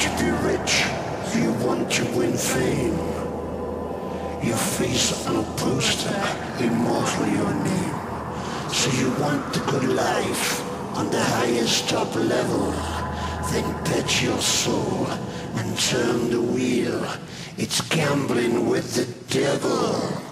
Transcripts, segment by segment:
to be rich, you want to win fame. Your face on a poster, immortal your name. So you want the good life on the highest top level. Then bet your soul and turn the wheel. It's gambling with the devil.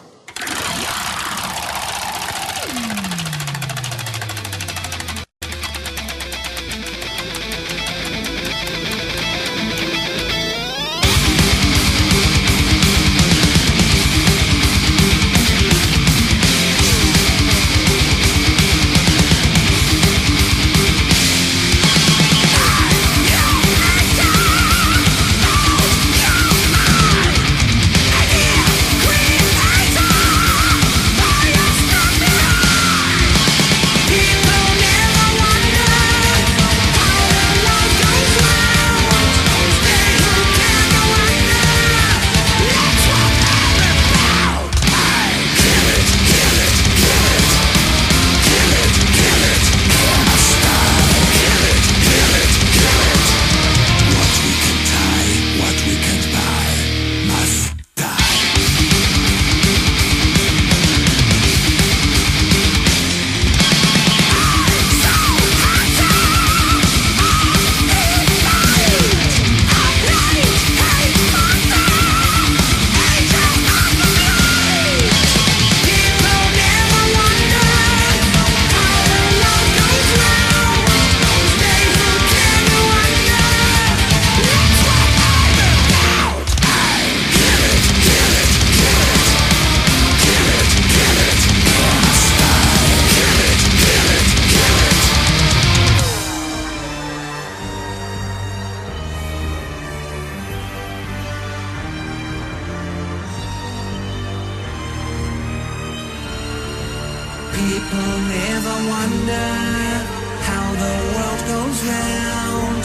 People never wonder how the world goes round.